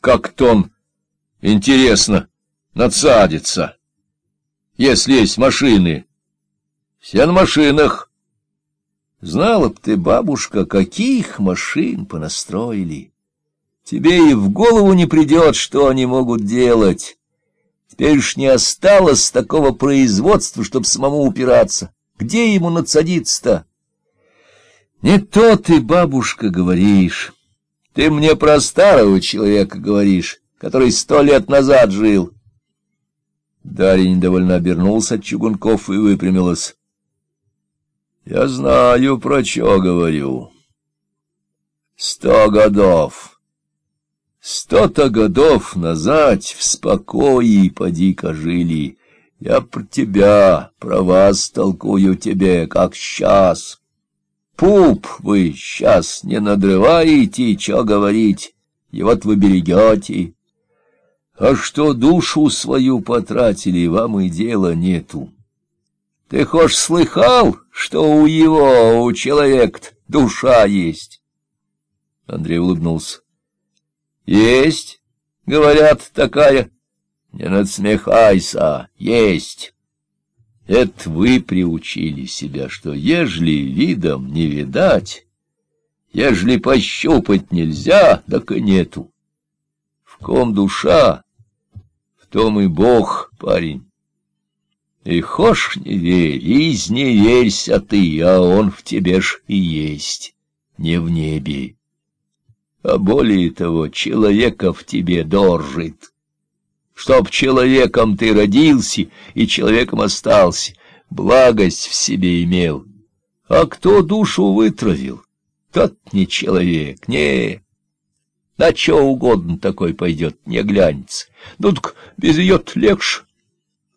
как-то он, интересно, надсадится, если есть машины. Все на машинах. Знала б ты, бабушка, каких машин понастроили. Тебе и в голову не придет, что они могут делать. Теперь уж не осталось такого производства, чтобы самому упираться. Где ему надсадиться-то? Не то ты, бабушка, говоришь. Ты мне про старого человека говоришь, который сто лет назад жил. Дарья недовольно обернулся от чугунков и выпрямилась. — Я знаю, про что говорю. Сто годов. Сто-то годов назад в спокое поди-ка жили. Я про тебя, про вас толкую тебе, как сейчас. Пуп вы сейчас не надрываете, что говорить, вот вы берегете. А что душу свою потратили, вам и дела нету. Ты хоть слыхал, что у его, у человека душа есть? Андрей улыбнулся. Есть, говорят, такая. Не надсмехайся, есть. Это вы приучили себя, что ежели видом не видать, ежели пощупать нельзя, так и нету. В ком душа, в том и Бог, парень. И хошь не верь, изневерься ты, а он в тебе ж и есть, не в небе. А более того, человека в тебе доржит чтоб человеком ты родился и человеком остался, благость в себе имел. А кто душу вытравил, тот не человек, не. На что угодно такой пойдет, не глянется. Ну так без ее легче.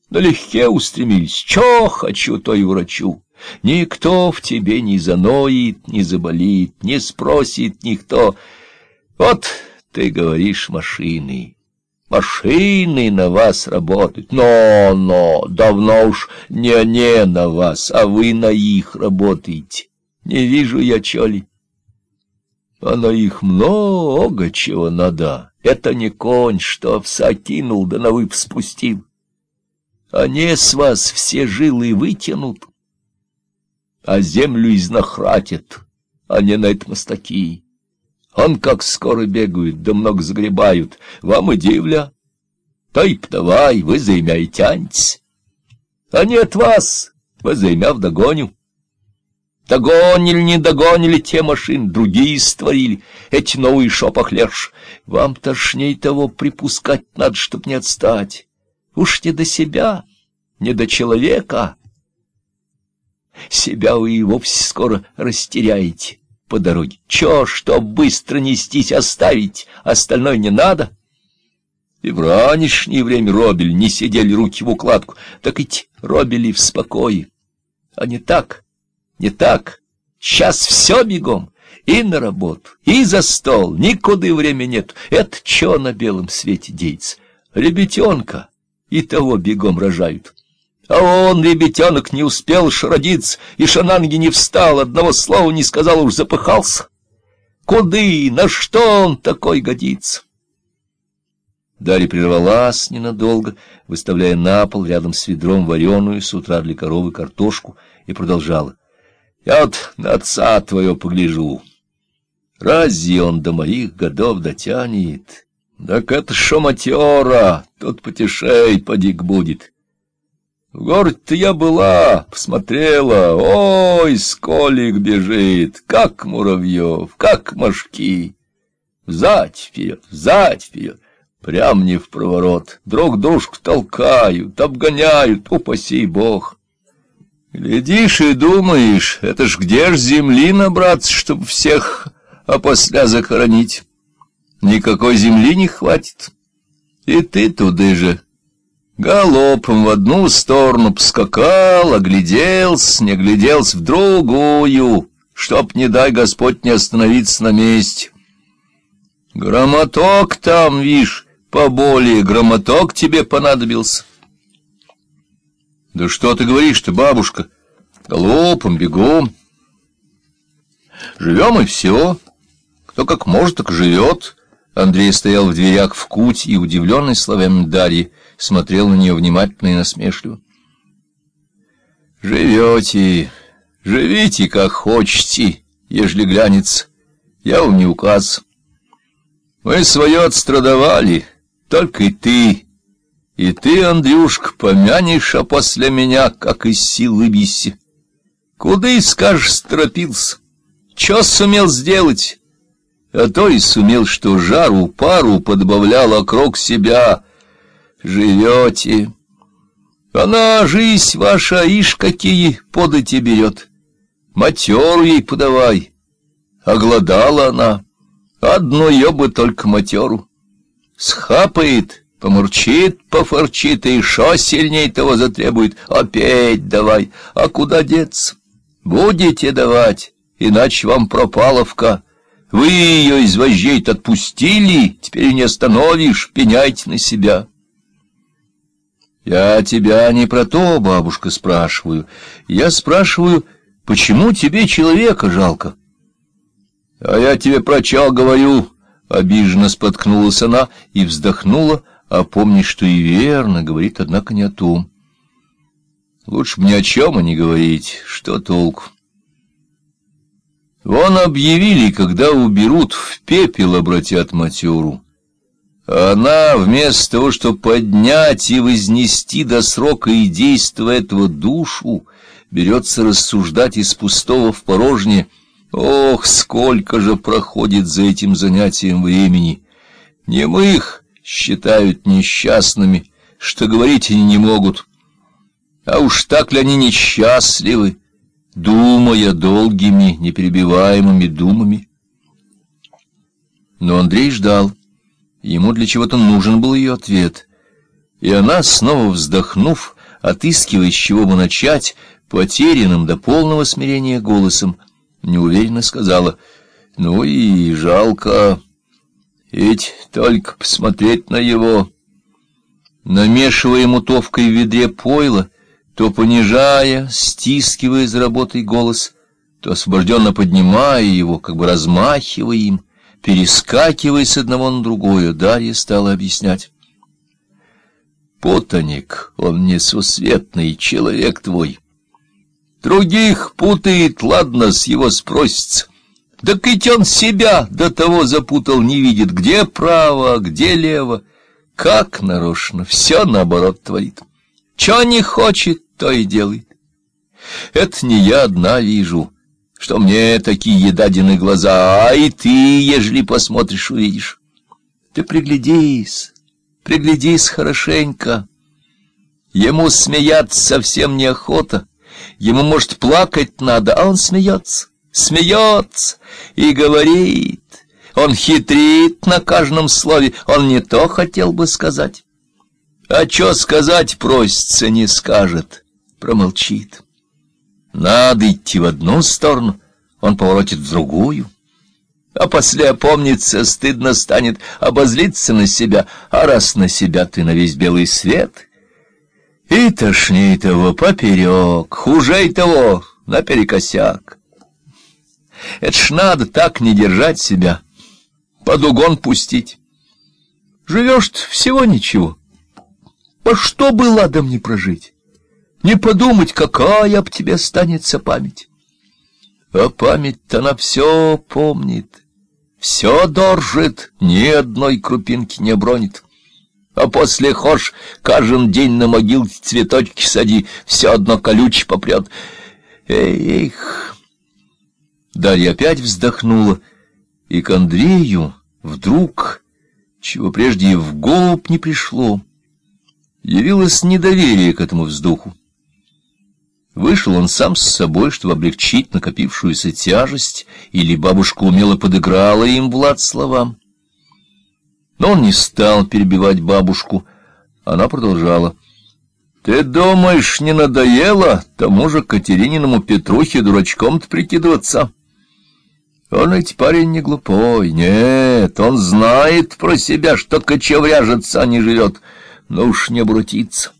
Налегке устремились, чё хочу, то и врачу. Никто в тебе не заноет, не заболит, не спросит никто. Вот ты говоришь машины. Машины на вас работают. Но, но, давно уж не-не на вас, а вы на их работаете. Не вижу я чоли. А на их много чего надо. Это не конь, что овса кинул, да на вып спустил. Они с вас все жилы вытянут, а землю изнахратят, не на это мостаки. Он как скоро бегают, да много загребают. Вам и дивля. Той давай, вы за имя и тяньтесь. А нет вас, вы за имя вдогоню. Догонили, не догонили те машины, другие створили, эти новые шопохлерш. Вам тошней того припускать надо, чтоб не отстать. Уж не до себя, не до человека. Себя вы и вовсе скоро растеряете по дороге. Чё, что быстро нестись оставить, остальное не надо? И в ранешнее время робили, не сидели руки в укладку, так ведь робили в спокое. А не так, не так. Сейчас все бегом, и на работу, и за стол, никуда времени нет. Это чё на белом свете деется? Ребятенка, и того бегом рожают. А он, ребятенок, не успел шародиться, и шананги не встал, одного слова не сказал, уж запыхался. Куды, на что он такой годится? Дарья прервалась ненадолго, выставляя на пол рядом с ведром вареную с утра для коровы картошку, и продолжала. — Я вот на отца твоего погляжу. Разве он до моих годов дотянет? Так это шо матера, тут потешей подик будет. В городе-то я была, посмотрела, ой, сколик бежит, как муравьев, как мошки. Взать вперед, взать вперед, прям не в проворот, друг дружку толкают, обгоняют, упаси бог. Глядишь и думаешь, это ж где ж земли набраться, чтобы всех опосля захоронить? Никакой земли не хватит. И ты туды же Галопом в одну сторону поскакал, огляделся, не огляделся в другую, чтоб, не дай Господь, не остановиться на месте. Громоток там, вишь, поболее, громоток тебе понадобился. Да что ты говоришь-то, бабушка? Галопом, бегом. Живем и все. Кто как может, так живет. Андрей стоял в дверях в куть и, удивленный словами Дарьи, смотрел на нее внимательно и насмешливо. «Живете, живите, как хочете, ежели глянется. Я вам не указ. Мы свое отстрадовали, только и ты, и ты, Андрюшка, помянешь, а после меня, как из силы биси. Куда и скажешь, стропился? Че сумел сделать?» А то и сумел, что жару пару подбавлял округ себя. Живете. Она, жизнь ваша, ишь какие подати берет. Матеру ей подавай. Оголодала она. Одно бы только матеру. Схапает, помурчит, пофорчит, и шо сильней того затребует. Опять давай. А куда деться? Будете давать, иначе вам пропаловка. Вы ее из вождей отпустили, теперь не остановишь, пеняйте на себя. Я тебя не про то, бабушка, спрашиваю. Я спрашиваю, почему тебе человека жалко? А я тебе про чё говорю, обиженно споткнулась она и вздохнула, а помни, что и верно говорит, однако не о том. Лучше ни о чем и не говорить, что толку. Вон объявили, когда уберут, в пепел обратят матеру. А она, вместо того, чтобы поднять и вознести до срока и действия этого душу, берется рассуждать из пустого в порожнее. Ох, сколько же проходит за этим занятием времени! Немых считают несчастными, что говорить они не могут. А уж так ли они несчастливы? Думая долгими, неперебиваемыми думами. Но Андрей ждал. Ему для чего-то нужен был ее ответ. И она, снова вздохнув, отыскивая, с чего бы начать, потерянным до полного смирения голосом, неуверенно сказала, «Ну и жалко, ведь только посмотреть на его». Намешивая мутовкой в ведре пойла, то понижая, стискивая за работой голос, то освобожденно поднимая его, как бы размахивая им, перескакивая с одного на другое, Дарья стала объяснять. Потаник, он несусветный человек твой. Других путает, ладно, с его спросится. Да ведь он себя до того запутал, не видит, где право, где лево. Как нарочно, все наоборот творит. Че не хочет, то и делает. Это не я одна вижу, что мне такие едадины глаза, а и ты, ежели посмотришь, увидишь. Ты приглядись, приглядись хорошенько. Ему смеяться совсем неохота, ему, может, плакать надо, а он смеется, смеется и говорит. Он хитрит на каждом слове, он не то хотел бы сказать. А что сказать просится, не скажет, промолчит. Надо идти в одну сторону, он поворотит в другую. А после опомнится, стыдно станет обозлиться на себя, а раз на себя ты на весь белый свет. И тошней того поперек, хуже того наперекосяк. Это ж надо так не держать себя, под угон пустить. Живешь всего ничего. По что бы ладом не прожить? Не подумать, какая об тебе останется память. А память-то она все помнит, все доржит, ни одной крупинки не бронит. А после хошь каждый день на могилке цветочки сади, все одно колюче попрет. Эх! Дарья опять вздохнула, и к Андрею вдруг, чего прежде и в голову не пришло, явилось недоверие к этому вздоху. Вышел он сам с собой, чтобы облегчить накопившуюся тяжесть, или бабушка умело подыграла им Влад словам. Но он не стал перебивать бабушку. Она продолжала. — Ты думаешь, не надоело тому же Катерининому Петрухе дурачком-то прикидываться? Он ведь парень не глупой, нет, он знает про себя, что кочевряжется, а не живет — но уж не обратится,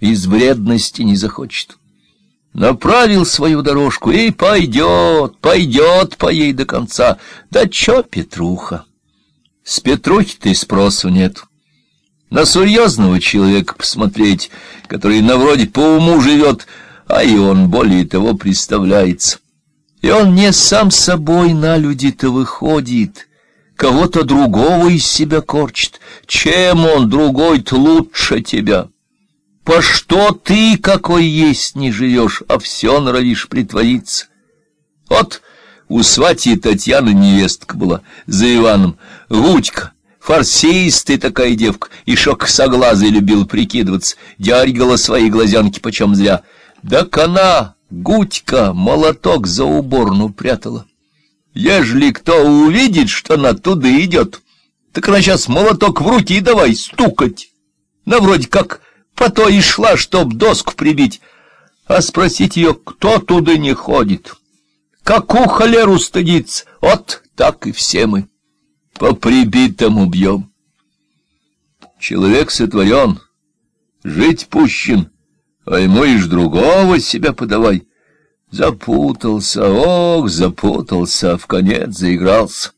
из вредности не захочет. Направил свою дорожку и пойдет, пойдет по ей до конца. Да чё, Петруха, С Петрухи-то и спросу нет. На серьезного человека посмотреть, который на вроде по уму живет, а и он более того представляется. И он не сам собой на люди-то выходит, кого-то другого из себя корчит. Чем он другой-то лучше тебя? По что ты, какой есть, не живешь, а все норовишь притвориться? Вот у свати Татьяны невестка была, за Иваном, Гудька, фарсистая такая девка, и шок соглазой любил прикидываться, дергала свои глазенки почем зря. Да она, Гудька, молоток за уборну прятала. Ежели кто увидит, что она туда идет, так она сейчас молоток в руки и давай стукать. На вроде как по то и шла, чтоб доску прибить, а спросить ее, кто туда не ходит. Какую холеру стыдится? Вот так и все мы. По прибитому бьем. Человек сотворен, жить пущен, а ему ишь другого себя подавай. Запутался, ох, запутался, в конец заигрался.